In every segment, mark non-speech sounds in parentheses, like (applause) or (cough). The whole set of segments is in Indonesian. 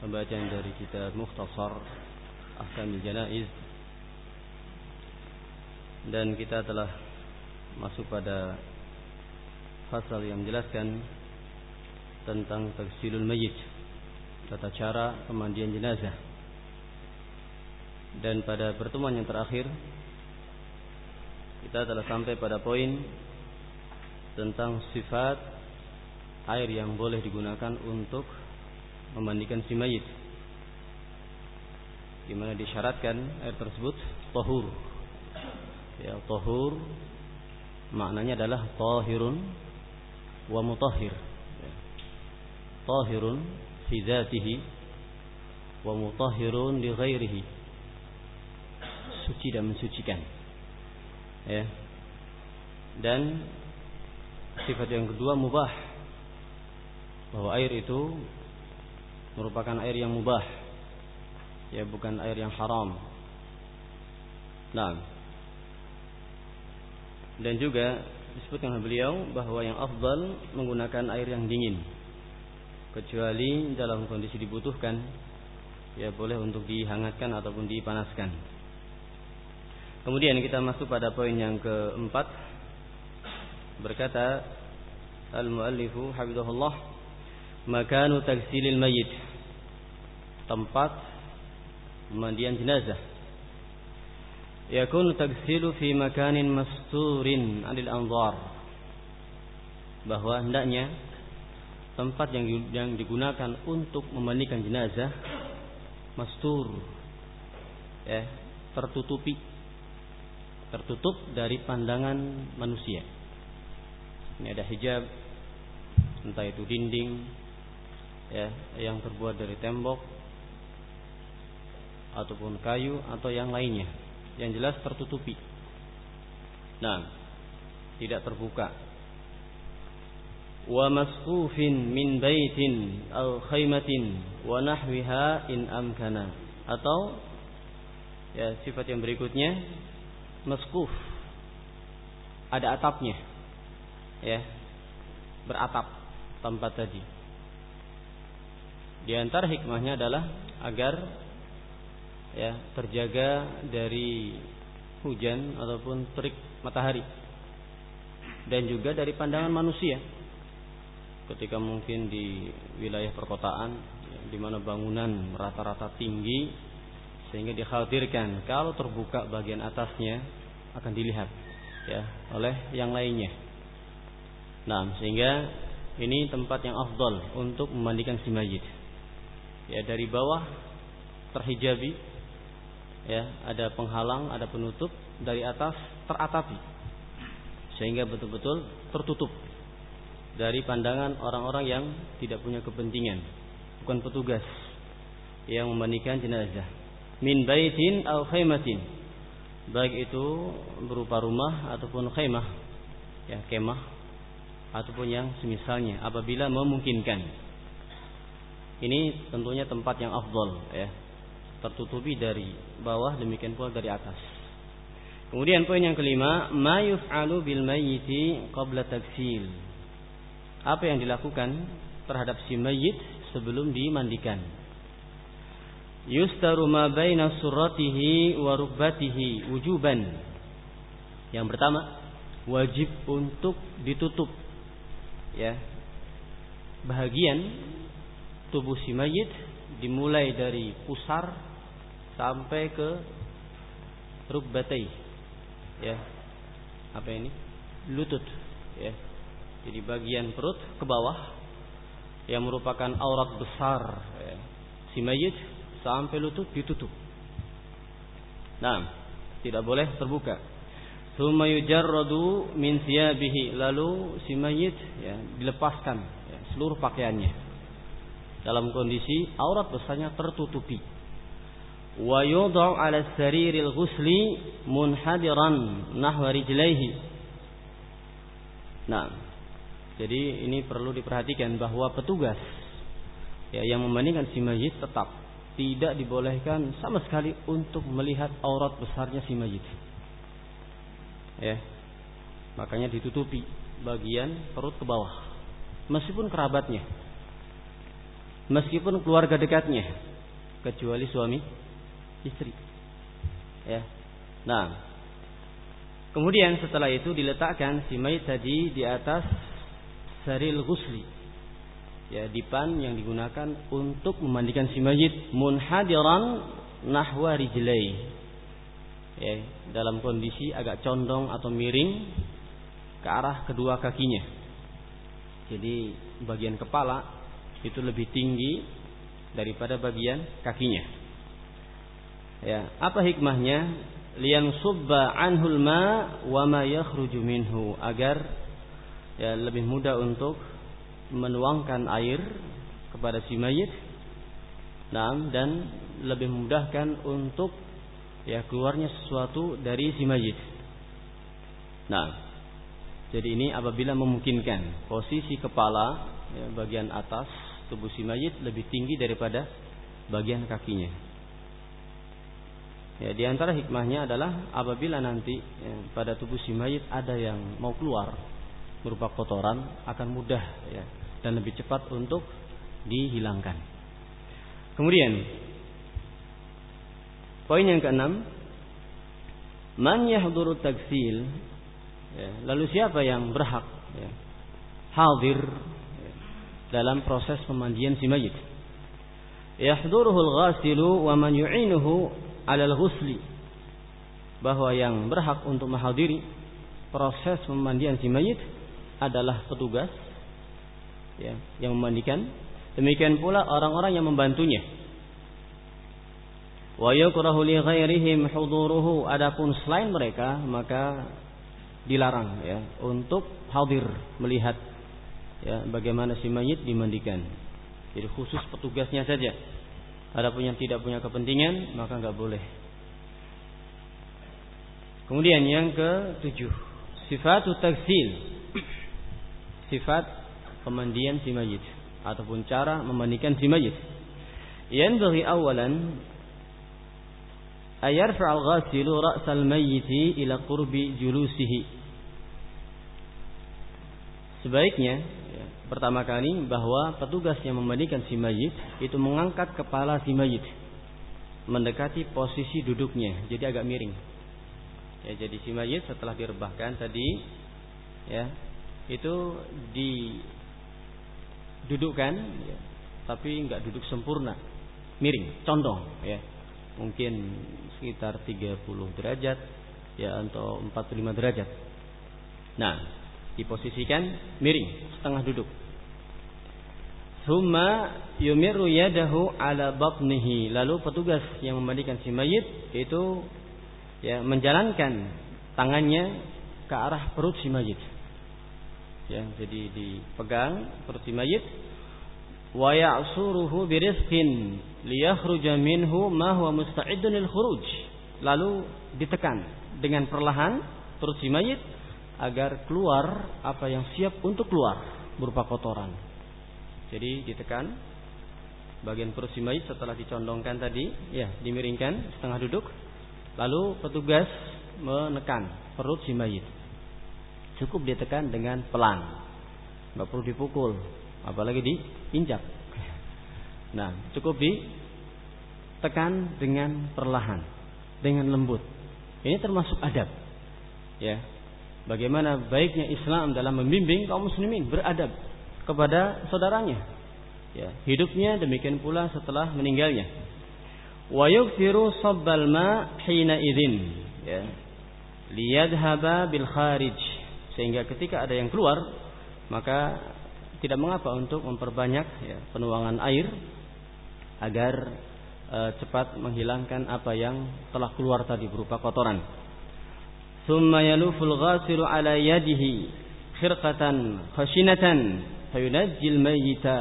pembacaan dari kitab Mukhtasar Ahkamil Janaiz. Dan kita telah masuk pada pasal yang menjelaskan tentang tagsilul mayyit tata cara pemandian jenazah. Dan pada pertemuan yang terakhir kita telah sampai pada poin tentang sifat air yang boleh digunakan untuk memandikan si mayit. Di mana disyaratkan air tersebut? Tahur. Ya tahur maknanya adalah tahirun wa mutahhir. Ya. tahirun fi dzatihi wa mutahhirun li ghairihi. Suci dan mensucikan. Ya. Dan sifat yang kedua mubah. Bahwa air itu merupakan air yang mubah. Ya bukan air yang haram. Nah dan juga disebutkan oleh beliau bahwa yang afdal menggunakan air yang dingin. Kecuali dalam kondisi dibutuhkan ya boleh untuk dihangatkan ataupun dipanaskan. Kemudian kita masuk pada poin yang keempat. Berkata al-muallifu hafizahullah makanu tagsilil mayit tempat pemandian jenazah. Yakun tagsilu fi makanin masturin anil anzar. Bahwa hendaknya tempat yang yang digunakan untuk memandikan jenazah mastur ya tertutupi tertutup dari pandangan manusia. Ini ada hijab entah itu dinding ya yang terbuat dari tembok ataupun kayu atau yang lainnya yang jelas tertutupi. Nah, tidak terbuka. Wa masqufin min baitin aw khaymatin wa nahwiha in amkana. Atau ya sifat yang berikutnya masquf. Ada atapnya. Ya. Beratap tempat tadi. Di antara hikmahnya adalah agar ya terjaga dari hujan ataupun terik matahari dan juga dari pandangan manusia ketika mungkin di wilayah perkotaan ya, di mana bangunan rata-rata tinggi sehingga dikhawatirkan kalau terbuka bagian atasnya akan dilihat ya oleh yang lainnya. Nah, sehingga ini tempat yang afdal untuk memandikan si mayit. Ya, dari bawah terhijabi ya ada penghalang ada penutup dari atas teratapi. Sehingga betul-betul tertutup dari pandangan orang-orang yang tidak punya kepentingan bukan petugas yang memandikan jenazah. Min baitin au khaymatin. Baik itu berupa rumah ataupun khaymah ya kemah ataupun yang semisalnya apabila memungkinkan. Ini tentunya tempat yang afdol ya tertutupi dari bawah demikian pula dari atas. Kemudian poin yang kelima, ma yuf'alu bil mayyiti qabla taksil. Apa yang dilakukan terhadap si mayit sebelum dimandikan? Yustaru ma baina suratihi wa rukbatihi wujuban. Yang pertama, wajib untuk ditutup ya. Bahagian tubuh si mayit dimulai dari pusar sampai ke rukbatai. Ya. Apa ini? Lutut. Ya. Jadi bagian perut ke bawah yang merupakan aurat besar. Ya. si mayit sampai lutut ditutup. Nah tidak boleh terbuka. Thumma yujarradu min siyabihi lalu si mayit ya dilepaskan ya, seluruh pakaiannya. Dalam kondisi aurat besarnya tertutupi. Wa yudau 'ala sariril ghusli munhadiran nahwa rijlaihi. Nah, jadi ini perlu diperhatikan bahwa petugas ya, yang membandingkan si mayit tetap tidak dibolehkan sama sekali untuk melihat aurat besarnya si mayit. Ya. Makanya ditutupi bagian perut ke bawah. Meskipun kerabatnya. Meskipun keluarga dekatnya. Kecuali suami istri. Ya. Nah, kemudian setelah itu diletakkan si mayit tadi di atas saril ghusli. Ya dipan yang digunakan untuk memandikan si mayit munhadiran nahwa rijlai. Ya dalam kondisi agak condong atau miring ke arah kedua kakinya. Jadi bagian kepala itu lebih tinggi daripada bagian kakinya ya apa hikmahnya lian subba anhul ma wa ma yakhruju minhu agar ya lebih mudah untuk menuangkan air kepada si mayit nah, dan lebih memudahkan untuk ya keluarnya sesuatu dari si mayit. Nah, jadi ini apabila memungkinkan posisi kepala ya, bagian atas tubuh si mayit lebih tinggi daripada bagian kakinya. Ya, di antara hikmahnya adalah apabila nanti ya, pada tubuh si mayit ada yang mau keluar berupa kotoran akan mudah ya dan lebih cepat untuk dihilangkan. Kemudian poin yang keenam, man yahduru taksil. Ya, lalu siapa yang berhak ya, hadir ya, dalam proses pemandian si mayit? Yahduruhu al-ghasilu wa man yu'inuhu 'ala al-ghusli. Bahwa yang berhak untuk menghadiri proses pemandian si mayit adalah petugas ya, yang memandikan. Demikian pula orang-orang yang membantunya. Wa yukrahu li ghairihim huduruhu adapun selain mereka maka dilarang ya untuk hadir melihat ya bagaimana si mayit dimandikan. Jadi khusus petugasnya saja. Adapun yang tidak punya kepentingan maka nggak boleh. Kemudian yang ke tujuh sifat taksil sifat pemandian si mayit ataupun cara memandikan si mayit. Yanbaghi awalan ayarfa al-ghasilu ra'sal mayyiti ila qurbi julusihi. Sebaiknya ya, pertama kali bahwa petugas yang memandikan si mayit itu mengangkat kepala si mayit mendekati posisi duduknya, jadi agak miring. Ya, jadi si mayit setelah direbahkan tadi ya itu di dudukkan ya, tapi nggak duduk sempurna. Miring condong ya. Mungkin sekitar 30 derajat ya atau 45 derajat. Nah diposisikan miring setengah duduk Summa yumiru yadahu ala batnihi. Lalu petugas yang memandikan si mayit itu ya menjalankan tangannya ke arah perut si mayit. Ya jadi dipegang seperti mayit. Wa ya'suruhu birizqin liyakhruja minhu ma huwa musta'idun khuruj. Lalu ditekan dengan perlahan perut si mayit agar keluar apa yang siap untuk keluar berupa kotoran jadi ditekan bagian perut si mayit setelah dicondongkan tadi ya dimiringkan setengah duduk lalu petugas menekan perut si mayit Cukup ditekan dengan pelan. Nggak perlu dipukul, apalagi diinjak. (laughs) Nah, cukup ditekan dengan perlahan, dengan lembut. Ini termasuk adab. Ya. Bagaimana baiknya Islam dalam membimbing kaum muslimin beradab kepada saudaranya. Ya, hidupnya demikian pula setelah meninggalnya. Wa yukthiru sabbal ma hina idzin. Ya. Liyadhhaba bil kharij sehingga ketika ada yang keluar maka tidak mengapa untuk memperbanyak ya, penuangan air agar e, cepat menghilangkan apa yang telah keluar tadi berupa kotoran. Thumma yaluful ghasilu ala yadihi khirqatan khashinatan fayunajjil mayyita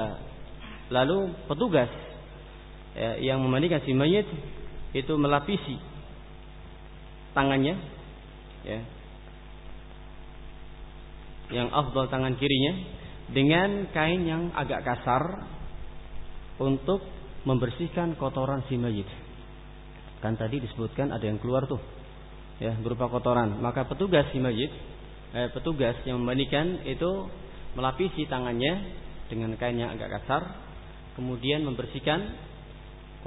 lalu petugas ya, yang memandikan si mayit itu melapisi tangannya ya yang afdal tangan kirinya dengan kain yang agak kasar untuk membersihkan kotoran si mayit. Kan tadi disebutkan ada yang keluar tuh ya berupa kotoran. Maka petugas si mayit eh, petugas yang memandikan itu melapisi tangannya dengan kain yang agak kasar kemudian membersihkan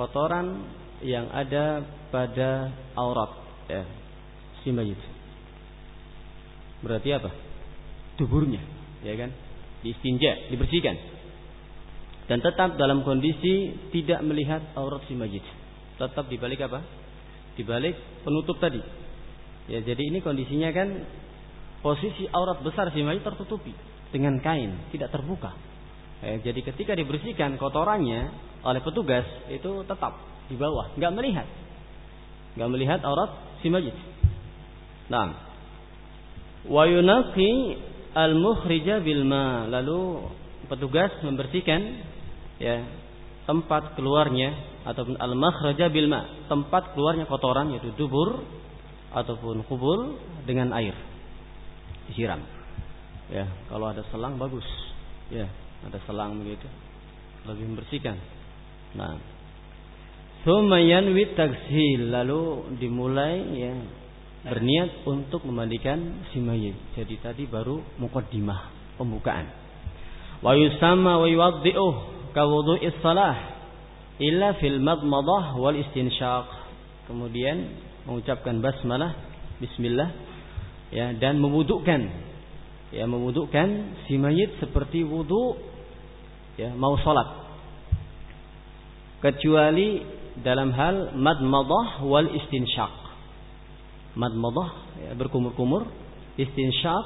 kotoran yang ada pada aurat ya, si mayit. Berarti apa? Tuburnya, ya kan? Diistinja, dibersihkan. Dan tetap dalam kondisi tidak melihat aurat si mayit. Tetap di balik apa? Di balik penutup tadi. Ya, jadi ini kondisinya kan posisi aurat besar si mayit tertutupi dengan kain, tidak terbuka. Ya, jadi ketika dibersihkan kotorannya oleh petugas itu tetap di bawah, nggak melihat, nggak melihat aurat si mayit. Nah, wa yunaqi al mukhrija bil ma lalu petugas membersihkan ya tempat keluarnya ataupun al makhraja bil ma tempat keluarnya kotoran yaitu dubur ataupun kubul dengan air disiram ya kalau ada selang bagus ya ada selang begitu lebih membersihkan nah Sumayan wit taksil lalu dimulai ya berniat untuk memandikan si mayit. Jadi tadi baru mukaddimah, pembukaan. Wa yusamma wa yuwaddi'uh ka wudu'is salah illa fil madmadah wal istinsyaq. Kemudian mengucapkan basmalah, bismillah ya dan memwudukkan ya memwudukkan si mayit seperti wudu ya mau salat. Kecuali dalam hal madmadah wal istinsyaq madmadah ya, berkumur-kumur, istinsyak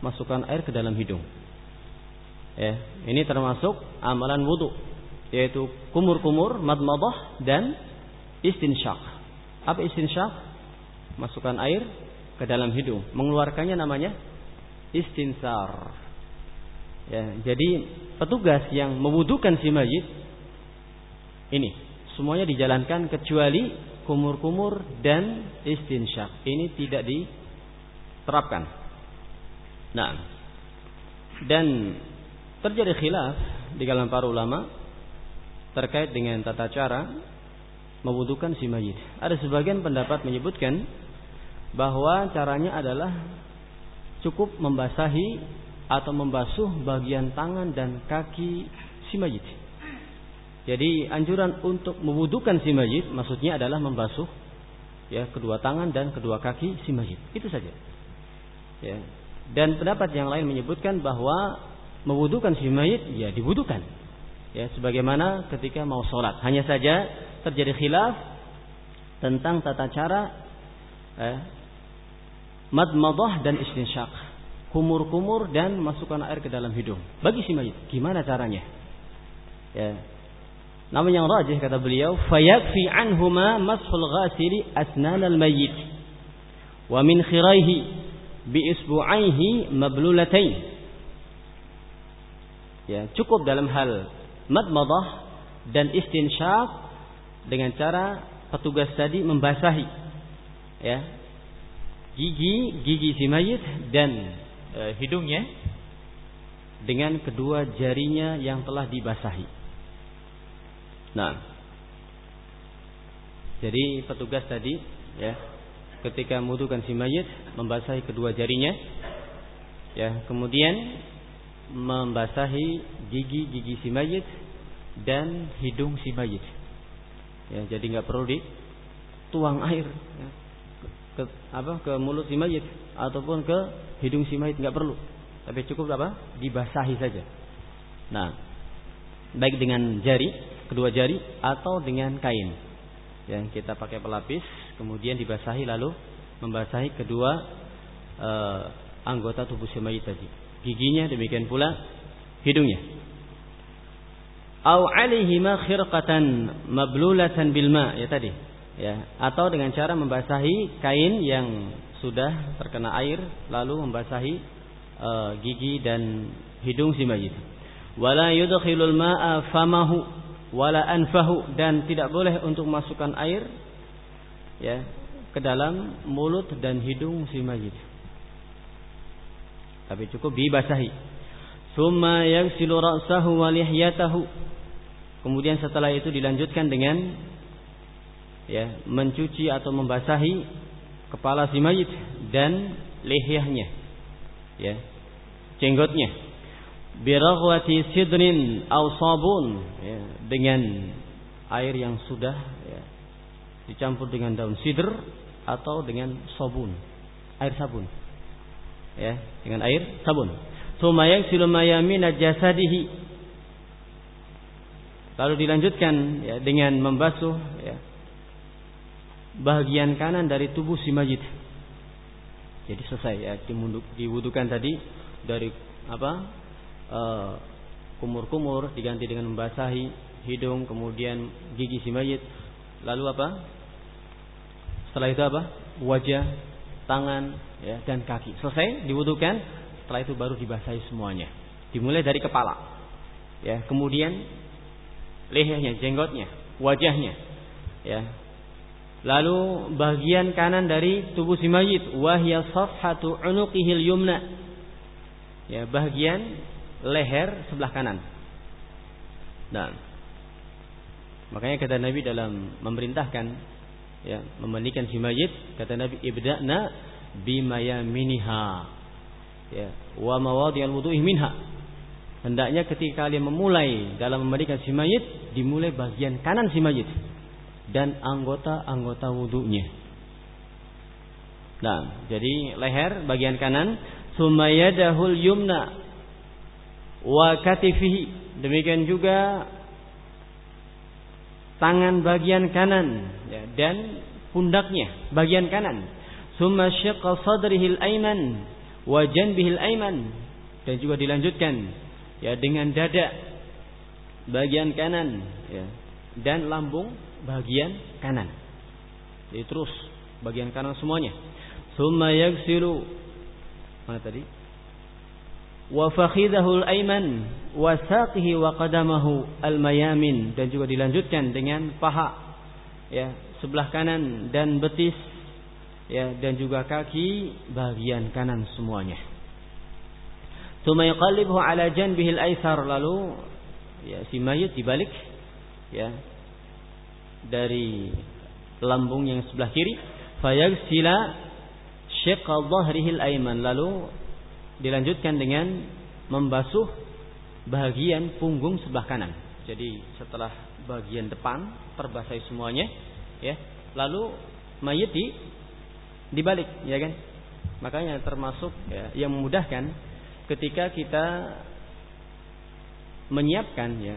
masukkan air ke dalam hidung. Ya, ini termasuk amalan wudhu yaitu kumur-kumur, madmadah dan istinsyak. Apa istinsyak? Masukkan air ke dalam hidung, mengeluarkannya namanya istinsar. Ya, jadi petugas yang mewudukan si mayit ini semuanya dijalankan kecuali kumur-kumur dan istinsyak. Ini tidak diterapkan. Nah, dan terjadi khilaf di kalangan para ulama terkait dengan tata cara mewudukan si mayit. Ada sebagian pendapat menyebutkan bahwa caranya adalah cukup membasahi atau membasuh bagian tangan dan kaki si mayit. Jadi anjuran untuk mewudukan si mayit maksudnya adalah membasuh ya kedua tangan dan kedua kaki si mayit. Itu saja. Ya. Dan pendapat yang lain menyebutkan bahwa mewudukan si mayit ya diwudukan. Ya sebagaimana ketika mau sholat. Hanya saja terjadi khilaf tentang tata cara eh, madmadah dan istinsyak. Kumur-kumur dan masukkan air ke dalam hidung. Bagi si mayit, gimana caranya? Ya, namun yang rajih kata beliau, fayakfi anhuma mashul ghasili asnan al-mayyit wa min khiraihi bi isbu'aihi mablulatain. Ya, cukup dalam hal madmadah dan istinsyak dengan cara petugas tadi membasahi ya gigi gigi si mayit dan e, hidungnya dengan kedua jarinya yang telah dibasahi. Nah, jadi petugas tadi ya ketika membutuhkan si mayit membasahi kedua jarinya ya kemudian membasahi gigi-gigi si mayit dan hidung si mayit ya jadi nggak perlu dituang air ya, ke apa ke mulut si mayit ataupun ke hidung si mayit nggak perlu tapi cukup apa dibasahi saja nah baik dengan jari kedua jari atau dengan kain. Yang kita pakai pelapis, kemudian dibasahi lalu membasahi kedua e, anggota tubuh si mayit tadi. Giginya demikian pula hidungnya. Au alaihima khirqatan mablulatan bil ma ya tadi. Ya, atau dengan cara membasahi kain yang sudah terkena air lalu membasahi e, gigi dan hidung si mayit. wala yudkhilul ma'a famahu wala anfahu dan tidak boleh untuk masukkan air ya ke dalam mulut dan hidung si mayit. Tapi cukup dibasahi. Summa yaghsilu ra'sahu wa lihyatahu. Kemudian setelah itu dilanjutkan dengan ya, mencuci atau membasahi kepala si mayit dan lihyahnya. Ya. Jenggotnya. Biraghwati sidrin aw sabun ya, dengan air yang sudah ya, dicampur dengan daun sidr atau dengan sabun, air sabun. Ya, dengan air sabun. Tsumma yaghsilu mayamina jasadihi. Lalu dilanjutkan ya, dengan membasuh ya, bagian kanan dari tubuh si mayit. Jadi selesai ya diwudukan tadi dari apa eh, kumur-kumur diganti dengan membasahi hidung kemudian gigi si mayit lalu apa? Setelah itu apa? Wajah tangan ya dan kaki. Selesai diwudukan. Setelah itu baru dibasahi semuanya. Dimulai dari kepala ya. Kemudian lehernya jenggotnya wajahnya ya Lalu bagian kanan dari tubuh si mayit wahya safhatu unuqihil yumna. Ya, bagian leher sebelah kanan. Nah, makanya kata Nabi dalam memerintahkan ya, memandikan si mayit, kata Nabi ibda'na bimayaminiha. Ya, wa mawadhi'al wudu'i minha. Hendaknya ketika kalian memulai dalam memandikan si mayit, dimulai bagian kanan si mayit dan anggota-anggota wudhunya. Nah, jadi leher bagian kanan, sumayadahul yumna wa katifihi. Demikian juga tangan bagian kanan ya, dan pundaknya bagian kanan. Summa syaqqa sadrihil aiman wa janbihil aiman dan juga dilanjutkan ya dengan dada bagian kanan ya dan lambung bagian kanan. Jadi terus bagian kanan semuanya. Summa yagsilu mana tadi? Wa fakhidahu al-ayman wa saqihi wa qadamahu al-mayamin dan juga dilanjutkan dengan paha ya sebelah kanan dan betis ya dan juga kaki bagian kanan semuanya. Summa yuqallibuhu ala janbihi al-aysar lalu ya si mayit dibalik ya dari lambung yang sebelah kiri fayagsila syiqqa dhahrihil aiman lalu dilanjutkan dengan membasuh bagian punggung sebelah kanan. Jadi setelah bagian depan terbasahi semuanya ya, lalu mayit di dibalik ya kan. Makanya termasuk ya, yang memudahkan ketika kita menyiapkan ya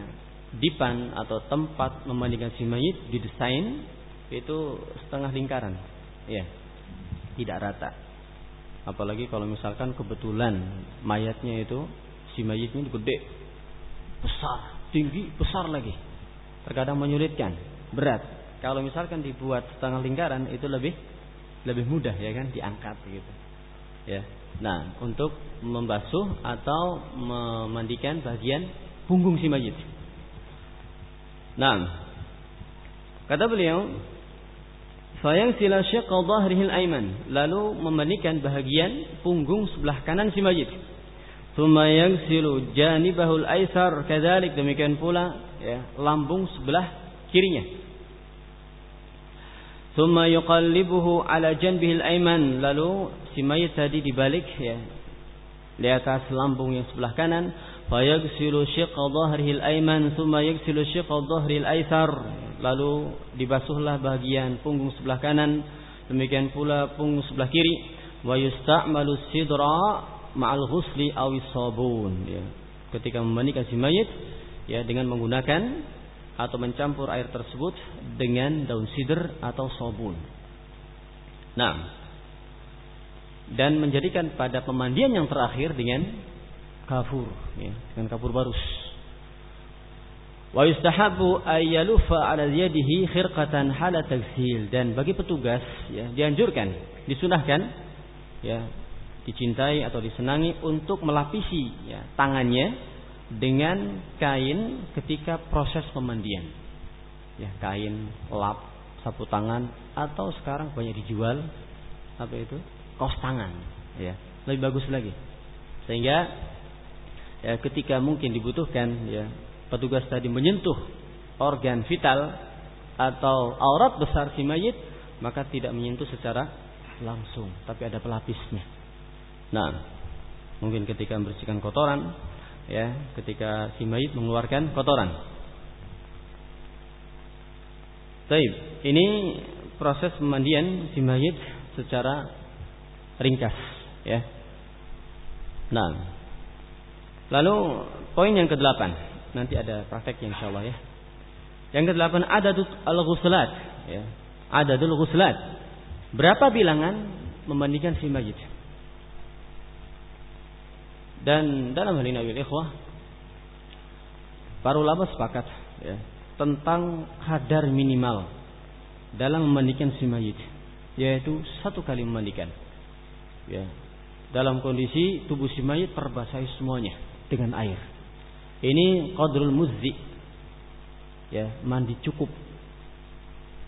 dipan atau tempat memandikan si mayit didesain itu setengah lingkaran, ya, tidak rata. Apalagi kalau misalkan kebetulan mayatnya itu si mayitnya gede, besar, tinggi, besar lagi. Terkadang menyulitkan, berat. Kalau misalkan dibuat setengah lingkaran itu lebih lebih mudah ya kan diangkat gitu. Ya. Nah, untuk membasuh atau memandikan bagian punggung si mayit. Nah, kata beliau, sayang sila syaqqa dhahrihil aiman, lalu memandikan bahagian punggung sebelah kanan si mayit. Tsumma yaghsilu janibahul aisar kadzalik demikian pula ya, lambung sebelah kirinya. Tsumma yuqallibuhu ala janbihil aiman, lalu si mayit tadi dibalik ya di atas lambung yang sebelah kanan fayaghsilu shiqqa dhahrihi al-ayman thumma yaghsilu shiqqa dhahri al-aysar lalu dibasuhlah bagian punggung sebelah kanan demikian pula punggung sebelah kiri. Wa yusta'malu sidra ma'al ghusli aw sabun ya ketika memandikan si mayit ya dengan menggunakan atau mencampur air tersebut dengan daun sidr atau sabun. Nah dan menjadikan pada pemandian yang terakhir dengan kafur ya, dengan kafur barus. Wa yustahabu ayyalufa ala yadihi khirqatan hala tagsil dan bagi petugas ya dianjurkan, disunahkan ya dicintai atau disenangi untuk melapisi ya tangannya dengan kain ketika proses pemandian. Ya, kain lap, sapu tangan atau sekarang banyak dijual apa itu? kos tangan, ya. Lebih bagus lagi. Sehingga ya, ketika mungkin dibutuhkan ya petugas tadi menyentuh organ vital atau aurat besar si mayit maka tidak menyentuh secara langsung tapi ada pelapisnya. Nah, mungkin ketika membersihkan kotoran ya ketika si mayit mengeluarkan kotoran. Baik, ini proses pemandian si mayit secara ringkas ya. Nah, lalu poin yang kedelapan nanti ada prakteknya insya Allah ya. Yang kedelapan ada al-ghuslat ya. Adadul ghuslat. Berapa bilangan memandikan si mayit? Dan dalam hal ini ikhwah para ulama sepakat ya, tentang kadar minimal dalam memandikan si mayit yaitu satu kali memandikan. Ya. Dalam kondisi tubuh si mayit terbasahi semuanya dengan air. Ini qadrul muzzi. Ya, mandi cukup.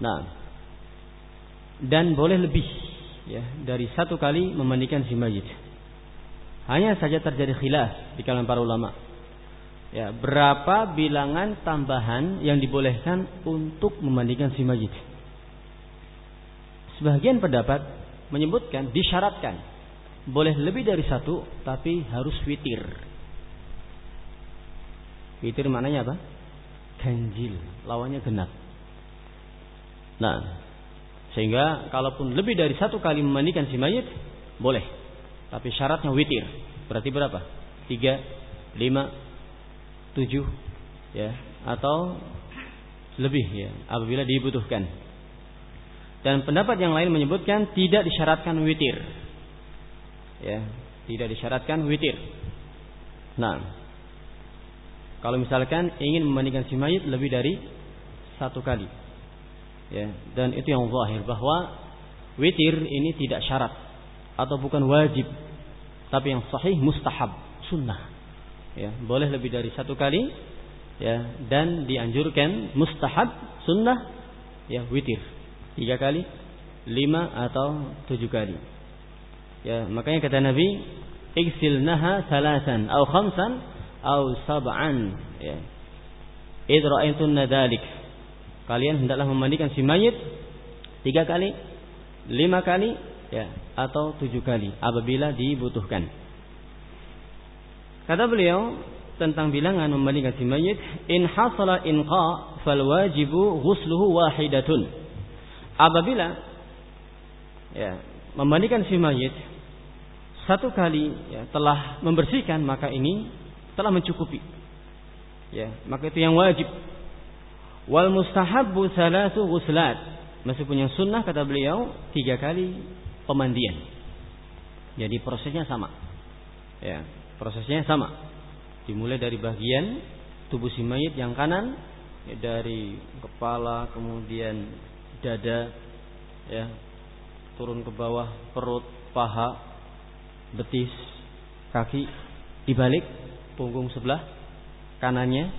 Nah, dan boleh lebih ya dari satu kali memandikan si mayit. Hanya saja terjadi khilaf di kalangan para ulama. Ya, berapa bilangan tambahan yang dibolehkan untuk memandikan si mayit? Sebagian pendapat menyebutkan disyaratkan boleh lebih dari satu tapi harus witir. Witir maknanya apa? Ganjil, lawannya genap. Nah, sehingga kalaupun lebih dari satu kali memandikan si mayit boleh. Tapi syaratnya witir. Berarti berapa? Tiga, lima, tujuh, ya, atau lebih ya, apabila dibutuhkan. Dan pendapat yang lain menyebutkan tidak disyaratkan witir. Ya, tidak disyaratkan witir. Nah, kalau misalkan ingin memandikan si mayit lebih dari satu kali, ya, dan itu yang zahir bahwa witir ini tidak syarat atau bukan wajib tapi yang sahih mustahab sunnah. Ya boleh lebih dari satu kali ya dan dianjurkan mustahab sunnah ya witir. Tiga kali lima atau tujuh kali. Ya makanya kata Nabi naha salasan atau khamsan atau sab'an ya idra'aitun nadalik kalian hendaklah memandikan si mayit tiga kali lima kali ya atau tujuh kali apabila dibutuhkan. Kata beliau tentang bilangan memandikan si mayit, in hasala inqa fal wajibu ghusluhu wahidatun. Apabila ya memandikan si mayit satu kali ya, telah membersihkan maka ini telah mencukupi. Ya, maka itu yang wajib. Wal mustahabbu salatu ghuslat. Meskipun yang sunnah kata beliau tiga kali pemandian. Jadi prosesnya sama. Ya, prosesnya sama. Dimulai dari bagian tubuh si mayit yang kanan ya, dari kepala kemudian dada ya turun ke bawah perut, paha, betis, kaki dibalik punggung sebelah kanannya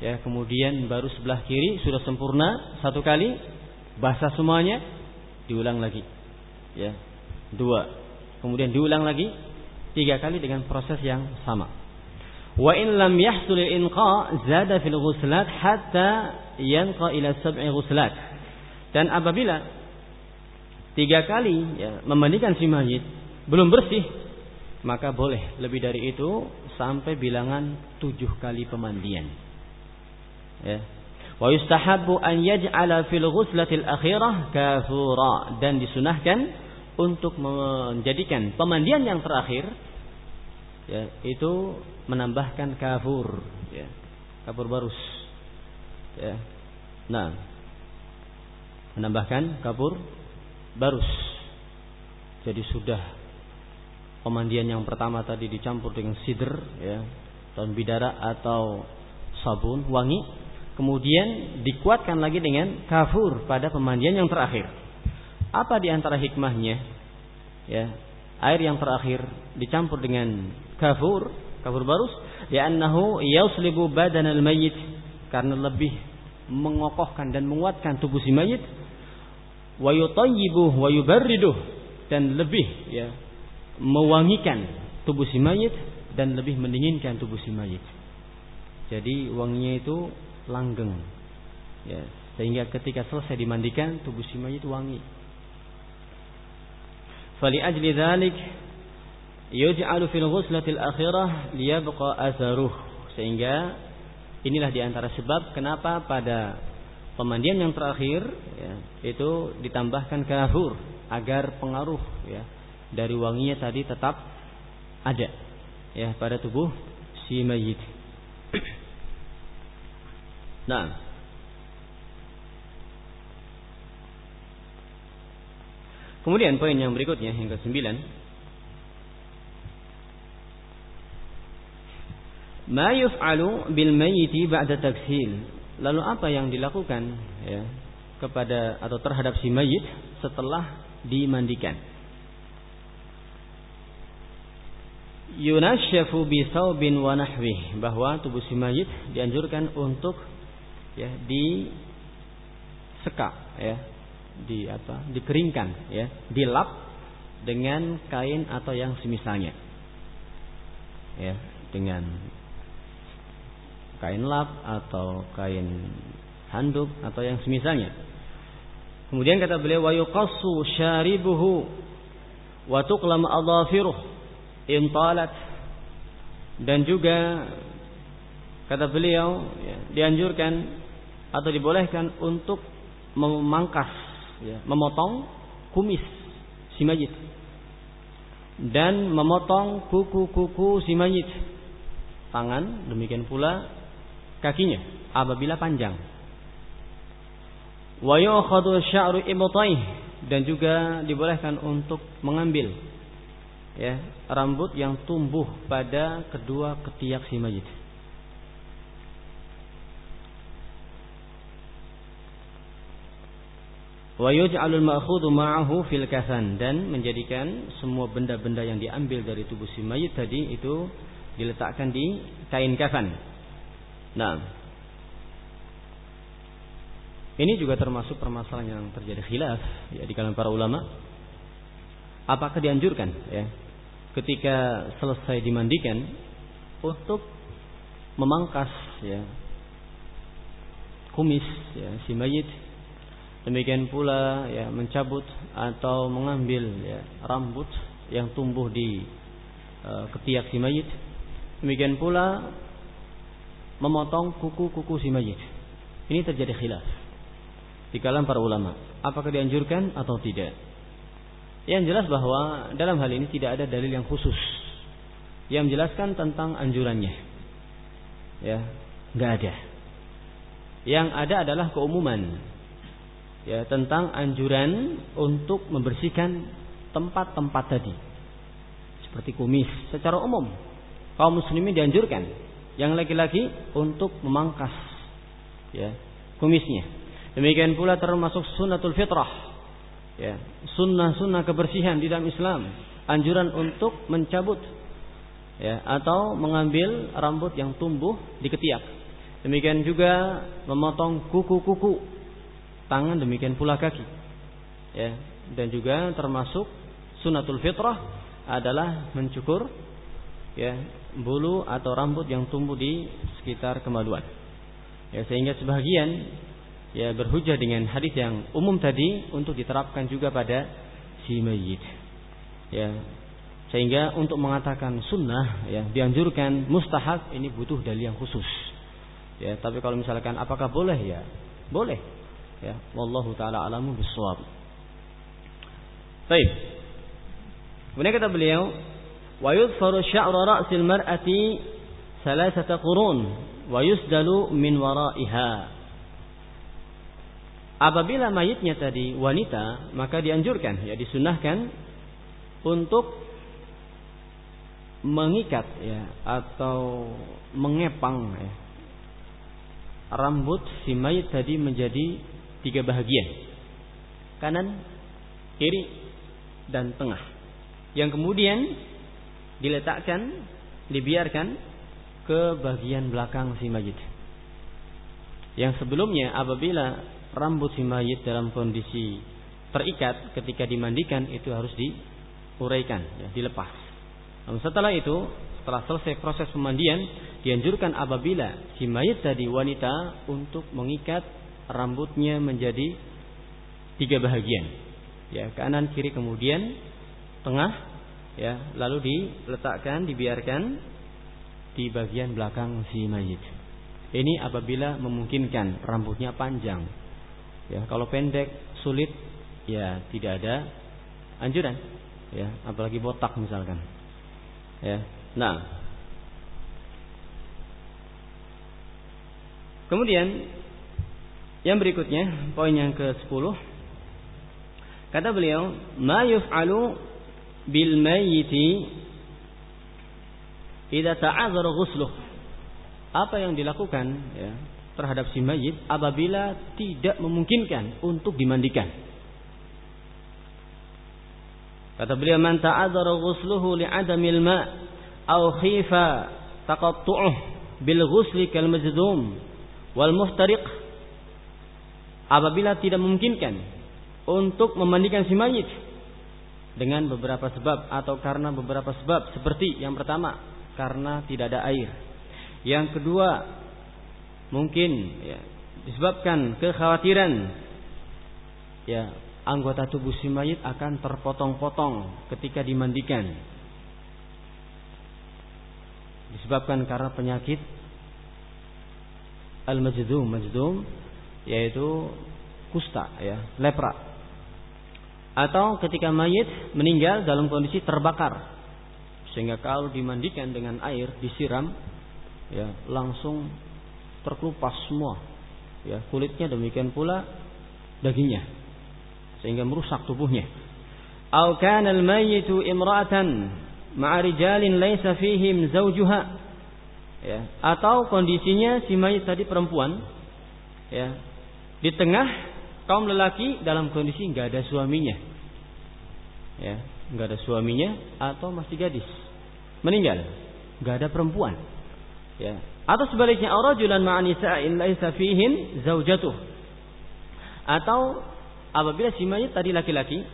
ya kemudian baru sebelah kiri sudah sempurna satu kali basah semuanya diulang lagi ya dua kemudian diulang lagi tiga kali dengan proses yang sama. Wa in lam yahsul inqa zada fil ghuslat hatta yanqa ila sab'i ghuslat. Dan apabila tiga kali ya, memandikan si mayit belum bersih maka boleh lebih dari itu sampai bilangan tujuh kali pemandian. Ya. Wa yustahabbu an yaj'ala fil ghuslatil akhirah kafura. Dan disunahkan untuk menjadikan pemandian yang terakhir ya, itu menambahkan kafur ya, kafur barus. Ya. Nah, menambahkan kafur barus. Jadi sudah pemandian yang pertama tadi dicampur dengan sidr ya, daun bidara atau sabun wangi kemudian dikuatkan lagi dengan kafur pada pemandian yang terakhir. Apa di antara hikmahnya? Ya, air yang terakhir dicampur dengan kafur, kafur barus li'annahu yuslibu badan al-mayyit karena lebih mengokohkan dan menguatkan tubuh si mayit wa yutayyibuh wa yubarriduh dan lebih ya mewangikan tubuh si mayit dan lebih mendinginkan tubuh si mayit. Jadi wanginya itu langgeng. Ya, sehingga ketika selesai dimandikan tubuh si mayit wangi. Fali ajli dzalik yuj'alu fil ghuslatil akhirah liyabqa atharuh sehingga inilah di antara sebab kenapa pada pemandian yang terakhir ya, itu ditambahkan kafur agar pengaruh ya dari wanginya tadi tetap ada ya pada tubuh si mayit. (clears throat) nah. Kemudian poin yang berikutnya yang ke-9 Ma yuf'alu bil mayyiti ba'da taksil. Lalu apa yang dilakukan ya kepada atau terhadap si mayit setelah dimandikan? Yunasyafu bi saubin wa nahwih bahwa tubuh si mayit dianjurkan untuk ya di seka ya di apa dikeringkan ya dilap dengan kain atau yang semisalnya ya dengan kain lap atau kain handuk atau yang semisalnya. Kemudian kata beliau wa yuqassu syaribuhu wa tuqlam adhafiruh in talat. Dan juga kata beliau ya, dianjurkan atau dibolehkan untuk memangkas ya, memotong kumis si mayit. Dan memotong kuku-kuku si mayit. Tangan demikian pula kakinya apabila panjang. Wa sya'ru dan juga dibolehkan untuk mengambil ya rambut yang tumbuh pada kedua ketiak si mayit. Wa yuj'alul ma'khudhu ma'ahu fil kafan dan menjadikan semua benda-benda yang diambil dari tubuh si mayit tadi itu diletakkan di kain kafan. Nah, ini juga termasuk permasalahan yang terjadi khilaf ya di kalangan para ulama. Apakah dianjurkan ya ketika selesai dimandikan untuk memangkas ya kumis ya si mayit demikian pula ya mencabut atau mengambil ya rambut yang tumbuh di uh, ketiak si mayit demikian pula memotong kuku-kuku si mayit. Ini terjadi khilaf di kalangan para ulama. Apakah dianjurkan atau tidak? Yang jelas bahwa dalam hal ini tidak ada dalil yang khusus yang menjelaskan tentang anjurannya. Ya, nggak ada. Yang ada adalah keumuman ya tentang anjuran untuk membersihkan tempat-tempat tadi seperti kumis secara umum kaum muslimin dianjurkan yang laki-laki untuk memangkas ya kumisnya. Demikian pula termasuk sunnatul fitrah. Ya, sunnah-sunnah kebersihan di dalam Islam, anjuran untuk mencabut ya atau mengambil rambut yang tumbuh di ketiak. Demikian juga memotong kuku-kuku tangan demikian pula kaki. Ya, dan juga termasuk sunnatul fitrah adalah mencukur ya bulu atau rambut yang tumbuh di sekitar kemaluan. Ya, sehingga sebagian ya berhujah dengan hadis yang umum tadi untuk diterapkan juga pada si mayit. Ya. Sehingga untuk mengatakan sunnah ya dianjurkan mustahab ini butuh dalil yang khusus. Ya, tapi kalau misalkan apakah boleh ya? Boleh. Ya, wallahu taala alamu bisawab. Baik. Kemudian kata beliau, "Wa yudfaru sya'ru ra'sil mar'ati salasata qurun wa yusdalu min wara'iha." Apabila mayitnya tadi wanita, maka dianjurkan, ya disunahkan untuk mengikat ya atau mengepang ya, rambut si mayit tadi menjadi tiga bahagian, kanan, kiri, dan tengah. Yang kemudian diletakkan, dibiarkan ke bagian belakang si mayit. Yang sebelumnya apabila rambut si mayit dalam kondisi terikat ketika dimandikan itu harus diuraikan, ya, dilepas. Namun setelah itu, setelah selesai proses pemandian, dianjurkan apabila si mayit tadi wanita untuk mengikat rambutnya menjadi tiga bahagian, ya kanan, kiri, kemudian tengah, ya lalu diletakkan, dibiarkan di bagian belakang si mayit. Ini apabila memungkinkan rambutnya panjang. Ya, kalau pendek sulit ya tidak ada anjuran. Ya, apalagi botak misalkan. Ya. Nah. Kemudian yang berikutnya, poin yang ke-10. Kata beliau, "Ma yuf'alu bil mayyiti idza ta'adzara ghusluh. Apa yang dilakukan ya, terhadap si mayit apabila tidak memungkinkan untuk dimandikan. Kata beliau man ta'adzara ghusluhu li'adamil ma' aw khifa taqattu'uh bil ghusli kal majdum wal muhtariq apabila tidak memungkinkan untuk memandikan si mayit dengan beberapa sebab atau karena beberapa sebab seperti yang pertama karena tidak ada air. Yang kedua, mungkin ya, disebabkan kekhawatiran ya anggota tubuh si mayit akan terpotong-potong ketika dimandikan. Disebabkan karena penyakit al-majdum, majdum yaitu kusta ya, lepra. Atau ketika mayit meninggal dalam kondisi terbakar sehingga kalau dimandikan dengan air disiram ya langsung terkelupas semua. Ya kulitnya demikian pula dagingnya sehingga merusak tubuhnya. Au kana al-mayyitu imra'atan ma'a rijalin laysa fihim zawjuha. Ya atau kondisinya si mayit tadi perempuan ya di tengah kaum lelaki dalam kondisi nggak ada suaminya. Ya nggak ada suaminya atau masih gadis meninggal nggak ada perempuan. Ya atau sebaliknya rajulan ma'anisa'in laisa fihin zaujatuh atau apabila si mayit tadi laki-laki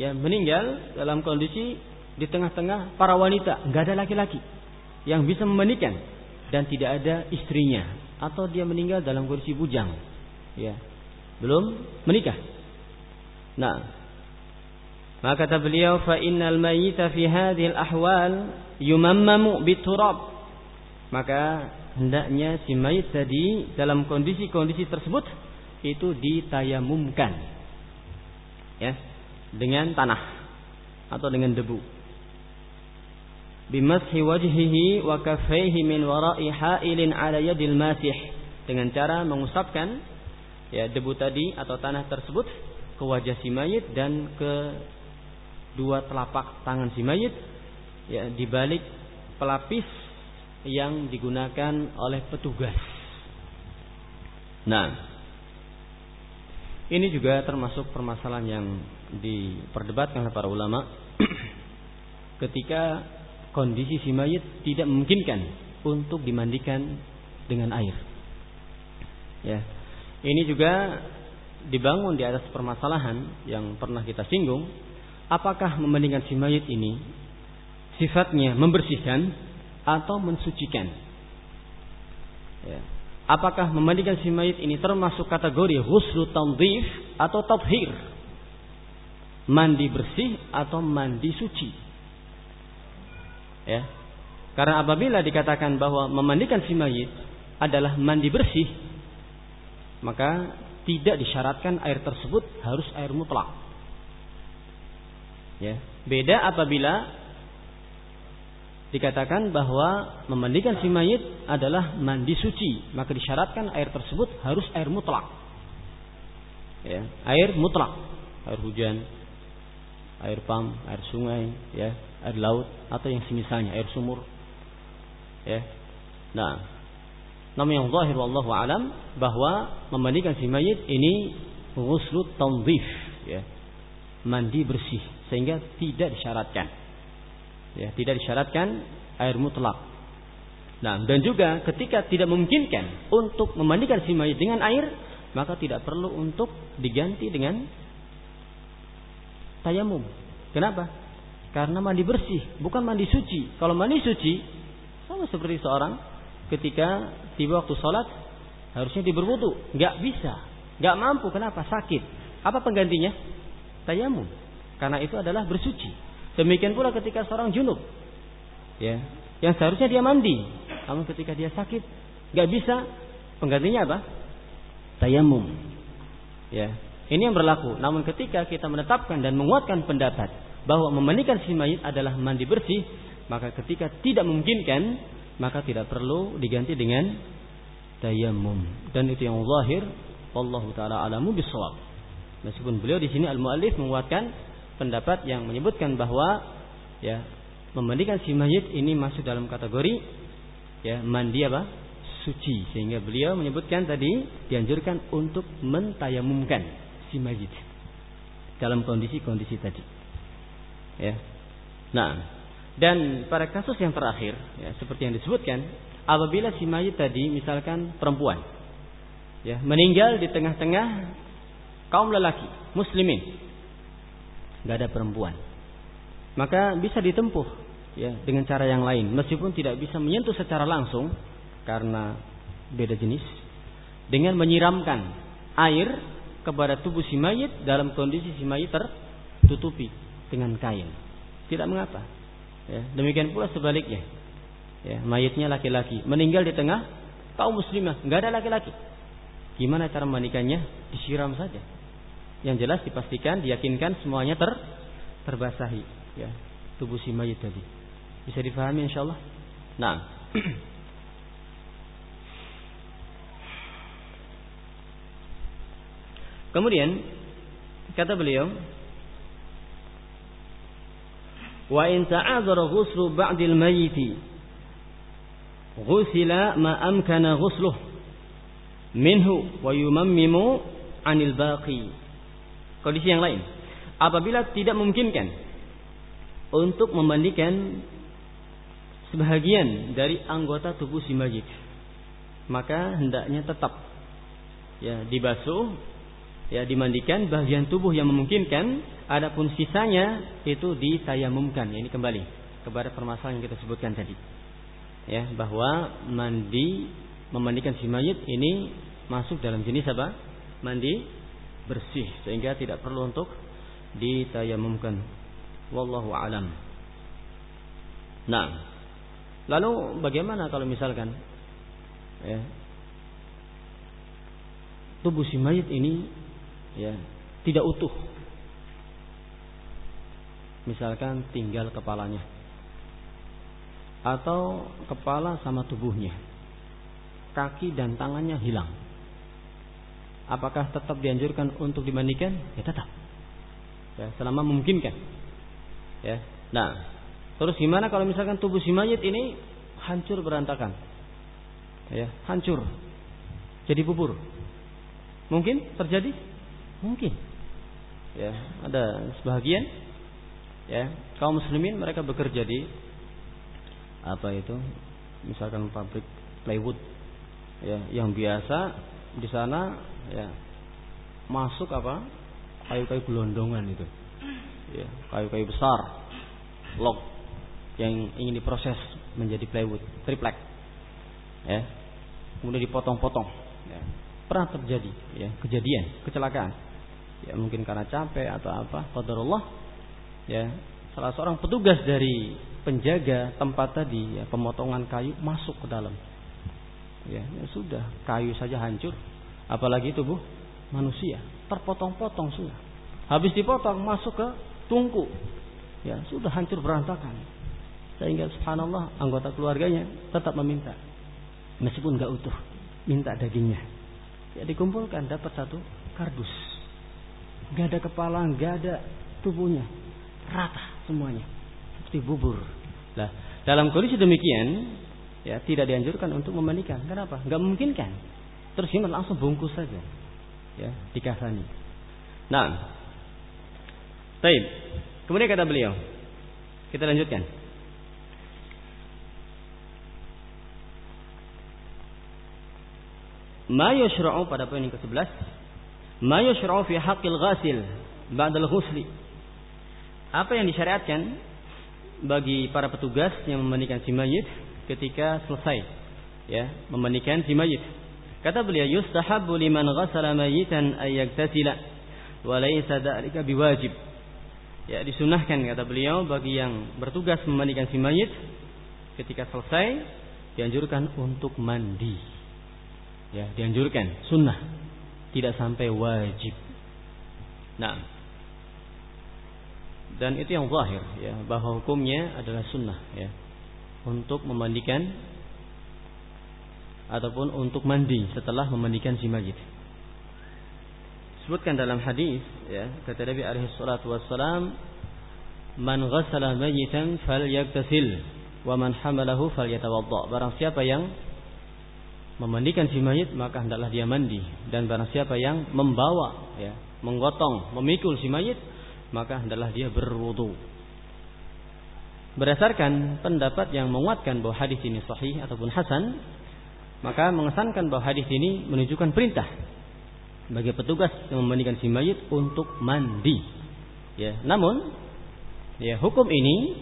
ya meninggal dalam kondisi di tengah-tengah para wanita nggak ada laki-laki yang bisa memandikan dan tidak ada istrinya atau dia meninggal dalam kondisi bujang ya belum menikah nah maka kata beliau fa innal mayyita fi hadhil ahwal yumammamu biturab. Maka hendaknya si mayit tadi dalam kondisi-kondisi tersebut itu ditayamumkan. Ya, dengan tanah atau dengan debu. Bimashi wajhihi wa kaffaihi min wara'i ha'ilin 'ala yadil masih dengan cara mengusapkan ya debu tadi atau tanah tersebut ke wajah si mayit dan ke dua telapak tangan si mayit ya di balik pelapis yang digunakan oleh petugas. Nah, ini juga termasuk permasalahan yang diperdebatkan oleh para ulama (clears throat) ketika kondisi si mayit tidak memungkinkan untuk dimandikan dengan air. Ya. Ini juga dibangun di atas permasalahan yang pernah kita singgung apakah memandikan si mayit ini sifatnya membersihkan atau mensucikan? Ya. Apakah memandikan si mayit ini termasuk kategori ghuslu tanzif atau tathir? Mandi bersih atau mandi suci? Ya. Karena apabila dikatakan bahwa memandikan si mayit adalah mandi bersih, maka tidak disyaratkan air tersebut harus air mutlak. Ya. Beda apabila dikatakan bahwa memandikan si mayit adalah mandi suci, maka disyaratkan air tersebut harus air mutlak. Ya, air mutlak, air hujan, air pam, air sungai, ya, air laut atau yang semisalnya, air sumur. Ya. Nah, namun yang zahir wallahu alam bahwa memandikan si mayit ini ghuslu tanzif, ya. Mandi bersih sehingga tidak disyaratkan. Ya, tidak disyaratkan air mutlak. Nah, dan juga ketika tidak memungkinkan untuk memandikan si mayit dengan air, maka tidak perlu untuk diganti dengan tayamum. Kenapa? Karena mandi bersih, bukan mandi suci. Kalau mandi suci, sama seperti seorang ketika tiba waktu sholat, harusnya diberwudu. Nggak bisa, nggak mampu. Kenapa? Sakit. Apa penggantinya? Tayamum. Karena itu adalah bersuci. Demikian pula ketika seorang junub. Ya, yang seharusnya dia mandi, namun ketika dia sakit, nggak bisa, penggantinya apa? Tayamum. Ya, ini yang berlaku. Namun ketika kita menetapkan dan menguatkan pendapat bahwa memandikan si mayit adalah mandi bersih, maka ketika tidak memungkinkan, maka tidak perlu diganti dengan tayamum. Dan itu yang zahir, Allah taala alamu bisawab. Meskipun beliau di sini al-muallif menguatkan pendapat yang menyebutkan bahwa ya memandikan si mayit ini masuk dalam kategori ya mandi apa? Suci. Sehingga beliau menyebutkan tadi dianjurkan untuk mentayamumkan si mayit dalam kondisi-kondisi tadi. Ya. Nah dan pada kasus yang terakhir ya seperti yang disebutkan apabila si mayit tadi misalkan perempuan ya meninggal di tengah-tengah kaum lelaki muslimin nggak ada perempuan. Maka bisa ditempuh ya dengan cara yang lain. Meskipun tidak bisa menyentuh secara langsung karena beda jenis dengan menyiramkan air kepada tubuh si mayit dalam kondisi si mayit tertutupi dengan kain. Tidak mengapa ya, demikian pula sebaliknya ya, mayitnya laki-laki meninggal di tengah kaum muslimah. Nggak ada laki-laki. Gimana cara memandikannya disiram saja yang jelas dipastikan diyakinkan semuanya ter terbasahi ya tubuh si mayit tadi bisa difahami insyaallah? Nah. (clears throat) Kemudian kata beliau, "Wa in ta'adzara ghuslu ba'dil mayyit ghusila ma amkana ghusluh minhu wa yumammimu 'anil baqi." Kondisi yang lain, apabila tidak memungkinkan untuk memandikan sebahagian dari anggota tubuh si mayit maka hendaknya tetap ya dibasuh ya dimandikan bagian tubuh yang memungkinkan. Adapun sisanya itu ditayamumkan. Ya, ini kembali kepada permasalahan yang kita sebutkan tadi. Ya bahwa mandi memandikan si mayit ini masuk dalam jenis apa? Mandi bersih sehingga tidak perlu untuk ditayamumkan. Wallahu alam. Nah Lalu bagaimana kalau misalkan ya, tubuh si mayit ini ya tidak utuh, misalkan tinggal kepalanya. Atau kepala sama tubuhnya, kaki dan tangannya hilang. Apakah tetap dianjurkan untuk dimandikan? Ya tetap. Ya, selama memungkinkan. Ya. Nah, Terus gimana kalau misalkan tubuh si mayit ini hancur berantakan? Ya, hancur. Jadi bubur. Mungkin terjadi? Mungkin. Ya, ada sebagian ya, kaum muslimin mereka bekerja di apa itu? Misalkan pabrik plywood. Ya, yang biasa di sana ya masuk apa? kayu-kayu gelondongan itu. Ya, kayu-kayu besar. Log yang ingin diproses menjadi plywood triplek ya kemudian dipotong-potong ya. pernah terjadi ya kejadian kecelakaan ya mungkin karena capek atau apa qadarullah ya salah seorang petugas dari penjaga tempat tadi ya pemotongan kayu masuk ke dalam ya, ya sudah kayu saja hancur apalagi tubuh manusia terpotong-potong sudah habis dipotong masuk ke tungku ya sudah hancur berantakan sehingga subhanallah anggota keluarganya tetap meminta. Meskipun nggak utuh, minta dagingnya. Ya dikumpulkan dapat satu kardus. Gak ada kepala, gak ada tubuhnya. Rata semuanya. Seperti bubur. Nah, dalam kondisi demikian, ya tidak dianjurkan untuk memandikan. Kenapa? Gak memungkinkan. Terus gimana? Langsung bungkus saja. Ya, dikasani. Nah, baik. Kemudian kata beliau, kita lanjutkan. ma yushra'u pada poin yang ke-11 ma yushra'u fi haqqil ghasil ba'dal ghusli apa yang disyariatkan bagi para petugas yang memandikan si mayit ketika selesai ya memandikan si mayit. Kata beliau yustahabbu liman ghasala mayitan ay yaktasila wa laysa dzalika biwajib. Ya disunahkan kata beliau bagi yang bertugas memandikan si mayit ketika selesai dianjurkan untuk mandi. Ya dianjurkan sunnah tidak sampai wajib. Nah dan itu yang zahir ya bahwa hukumnya adalah sunnah ya untuk memandikan ataupun untuk mandi setelah memandikan si mayit. Sebutkan dalam hadis ya kata Nabi alaihi salatu wassalam man ghassala mayitan falyaktasil wa man hamalahu falyatawadda. Barang siapa yang memandikan si mayit maka hendaklah dia mandi. Dan barang siapa yang membawa ya menggotong memikul si mayit maka hendaklah dia berwudu berdasarkan pendapat yang menguatkan bahwa hadis ini sahih ataupun hasan maka mengesankan bahwa hadis ini menunjukkan perintah bagi petugas yang memandikan si mayit untuk mandi. Ya namun ya hukum ini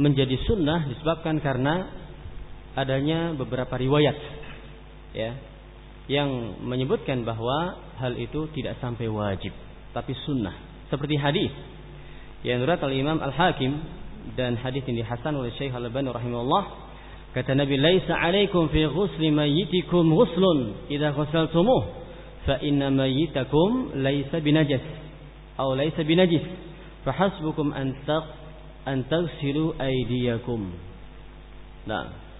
menjadi sunnah disebabkan karena adanya beberapa riwayat ya yang menyebutkan bahwa hal itu tidak sampai wajib tapi sunnah. Seperti hadis yang diriwayatkan oleh Imam Al Hakim dan hadis ini hasan oleh Syekh Al Albani rahimahullah. Kata Nabi laisa alaikum fi ghusli mayyitikum ghuslun idza ghasaltumuh fa inna mayyitakum laisa binajas atau laisa binajis. Fahasbukum an taq an taghsilu aydiyakum. Nah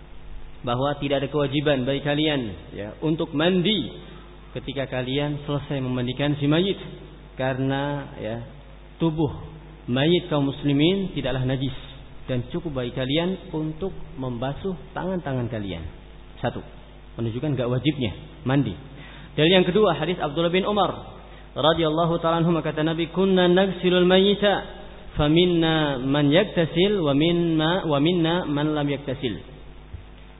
bahwa tidak ada kewajiban bagi kalian ya untuk mandi ketika kalian selesai memandikan si mayit. Karena ya tubuh mayit kaum muslimin tidaklah najis dan cukup bagi kalian untuk membasuh tangan-tangan kalian. Satu, menunjukkan gak wajibnya mandi. Dan yang kedua hadis Abdullah bin Umar radhiyallahu taala anhu kata Nabi kunna nagsilul mayyita faminna man yaktasil wa minna wa minna man lam yaktasil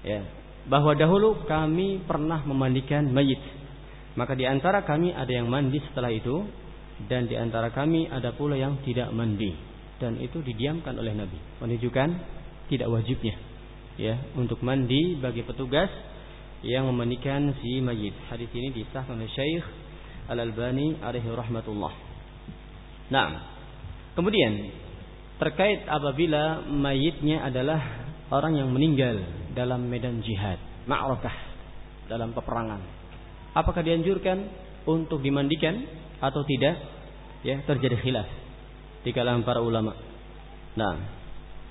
ya bahwa dahulu kami pernah memandikan mayit maka di antara kami ada yang mandi setelah itu dan di antara kami ada pula yang tidak mandi. Dan itu didiamkan oleh Nabi. Menunjukkan tidak wajibnya ya untuk mandi bagi petugas yang memandikan si mayit. Hadis ini disahkan oleh Syekh Al Albani alaihi rahmatullah. Nah kemudian terkait apabila mayitnya adalah orang yang meninggal dalam medan jihad, ma'rakah, dalam peperangan. Apakah dianjurkan untuk dimandikan atau tidak? Ya, terjadi khilaf di kalangan para ulama. Nah,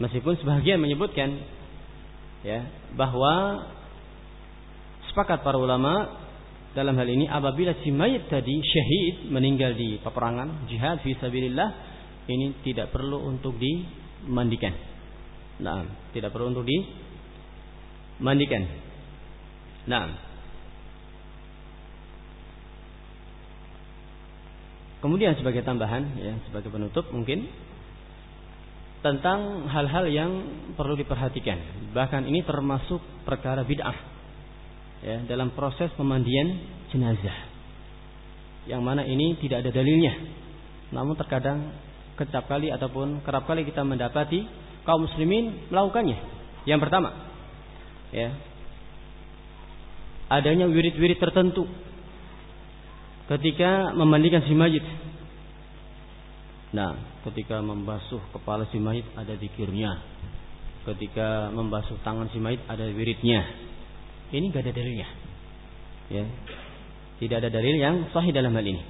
meskipun sebagian menyebutkan ya bahwa sepakat para ulama dalam hal ini apabila si mayit tadi syahid meninggal di peperangan jihad fi sabilillah ini tidak perlu untuk dimandikan. Nah, tidak perlu untuk di mandikan. Nah. Kemudian sebagai tambahan ya, sebagai penutup mungkin tentang hal-hal yang perlu diperhatikan. Bahkan ini termasuk perkara bid'ah ya, dalam proses pemandian jenazah. Yang mana ini tidak ada dalilnya. Namun terkadang kecap kali ataupun kerap kali kita mendapati kaum muslimin melakukannya. Yang pertama, ya adanya wirid-wirid tertentu ketika memandikan si mayit. Nah, ketika membasuh kepala si mayit ada zikirnya. Ketika membasuh tangan si mayit ada wiridnya. Ini gak ada dalilnya. Ya. Tidak ada dalil yang sahih dalam hal ini.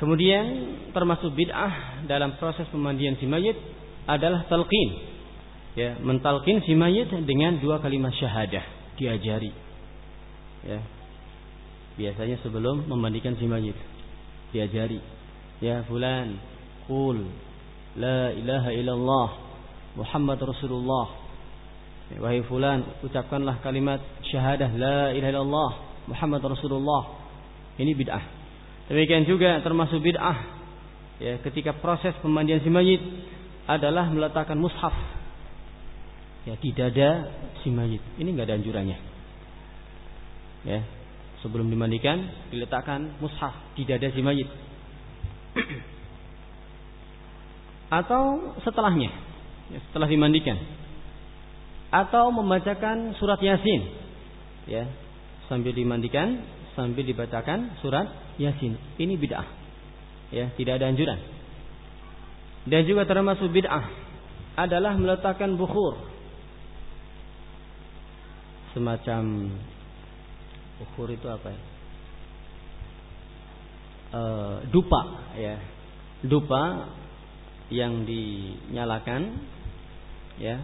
Kemudian termasuk bid'ah dalam proses pemandian si mayit adalah talqin ya mentalkin si mayit dengan dua kalimat syahadah diajari ya biasanya sebelum memandikan si mayit diajari ya fulan qul la ilaha illallah Muhammad Rasulullah ya, wahai fulan ucapkanlah kalimat syahadah la ilaha illallah Muhammad Rasulullah ini bid'ah demikian juga termasuk bid'ah ya ketika proses pemandian si mayit adalah meletakkan mushaf ya di dada si mayit. Ini nggak ada anjurannya. Ya. Sebelum dimandikan diletakkan mushaf di dada si mayit. Atau setelahnya, ya, setelah dimandikan. Atau membacakan surat Yasin. Ya, sambil dimandikan sambil dibacakan surat Yasin. Ini bid'ah. Ya, tidak ada anjuran. Dan juga termasuk bid'ah adalah meletakkan bukhur. Semacam bukhur itu apa ya? E, dupa ya. Dupa yang dinyalakan ya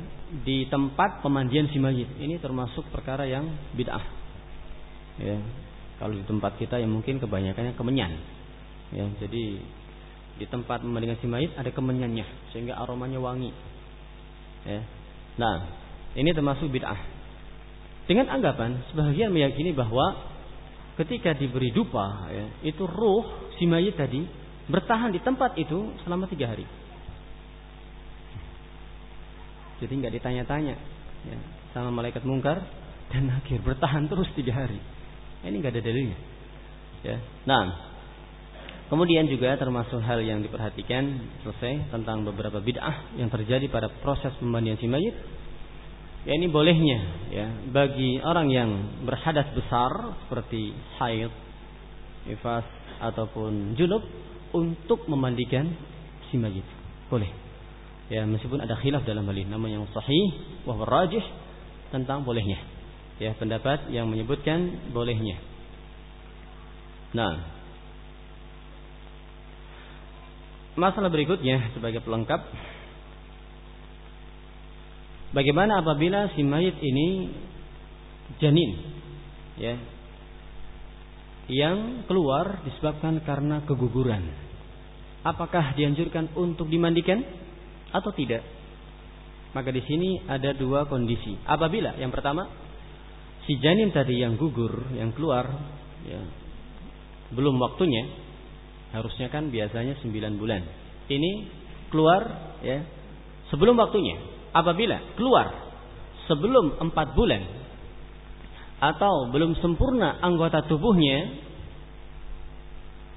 di tempat pemandian si mayit. Ini termasuk perkara yang bid'ah. Ya. Kalau di tempat kita yang mungkin kebanyakannya kemenyan. Ya, jadi di tempat memandikan si mayit ada kemenyannya sehingga aromanya wangi. Ya. Nah, ini termasuk bid'ah. Dengan anggapan sebagian meyakini bahwa ketika diberi dupa, ya, itu ruh si mayit tadi bertahan di tempat itu selama tiga hari. Jadi nggak ditanya-tanya ya, sama malaikat mungkar dan akhir bertahan terus tiga hari. Ini nggak ada dalilnya. Ya. Nah, kemudian juga termasuk hal yang diperhatikan selesai tentang beberapa bid'ah yang terjadi pada proses pemandian si mayit. Ya ini bolehnya ya bagi orang yang berhadas besar seperti haid, nifas ataupun junub untuk memandikan si mayit. Boleh. Ya meskipun ada khilaf dalam hal ini, namun yang sahih wahwa rajih tentang bolehnya ya pendapat yang menyebutkan bolehnya. Nah, masalah berikutnya sebagai pelengkap Bagaimana apabila si mayit ini janin ya yang keluar disebabkan karena keguguran. Apakah dianjurkan untuk dimandikan atau tidak? Maka di sini ada dua kondisi. Apabila yang pertama si janin tadi yang gugur, yang keluar, ya, belum waktunya, harusnya kan biasanya 9 bulan. Ini keluar ya sebelum waktunya. Apabila keluar sebelum 4 bulan atau belum sempurna anggota tubuhnya,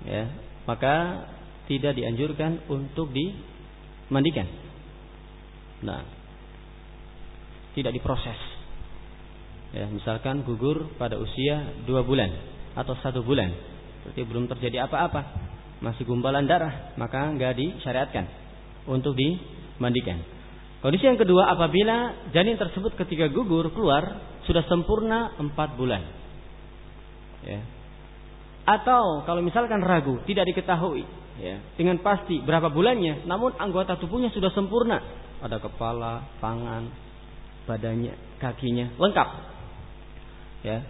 ya, maka tidak dianjurkan untuk dimandikan. Nah, tidak diproses ya, misalkan gugur pada usia dua bulan atau satu bulan, berarti belum terjadi apa-apa, masih gumpalan darah, maka nggak disyariatkan untuk dimandikan. Kondisi yang kedua, apabila janin tersebut ketika gugur keluar sudah sempurna empat bulan, ya. atau kalau misalkan ragu tidak diketahui, ya, dengan pasti berapa bulannya, namun anggota tubuhnya sudah sempurna, ada kepala, tangan, badannya, kakinya lengkap, ya.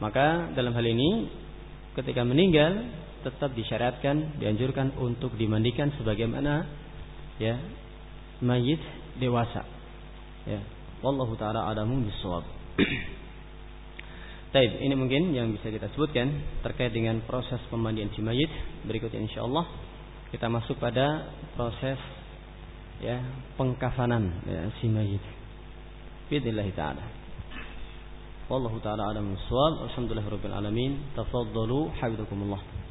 Maka dalam hal ini ketika meninggal tetap disyariatkan dianjurkan untuk dimandikan sebagaimana ya mayit dewasa. Ya. Wallahu taala adamu bisawab. (coughs) Taib, ini mungkin yang bisa kita sebutkan terkait dengan proses pemandian si mayit. Berikutnya insyaallah kita masuk pada proses ya pengkafanan ya, si mayit. Bismillah taala. Wallahu taala adamu bisawab. Alhamdulillahirabbil alamin. Tafaddalu hafizakumullah.